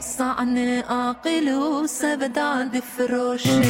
صانع عاقل وسبدان بفروشه.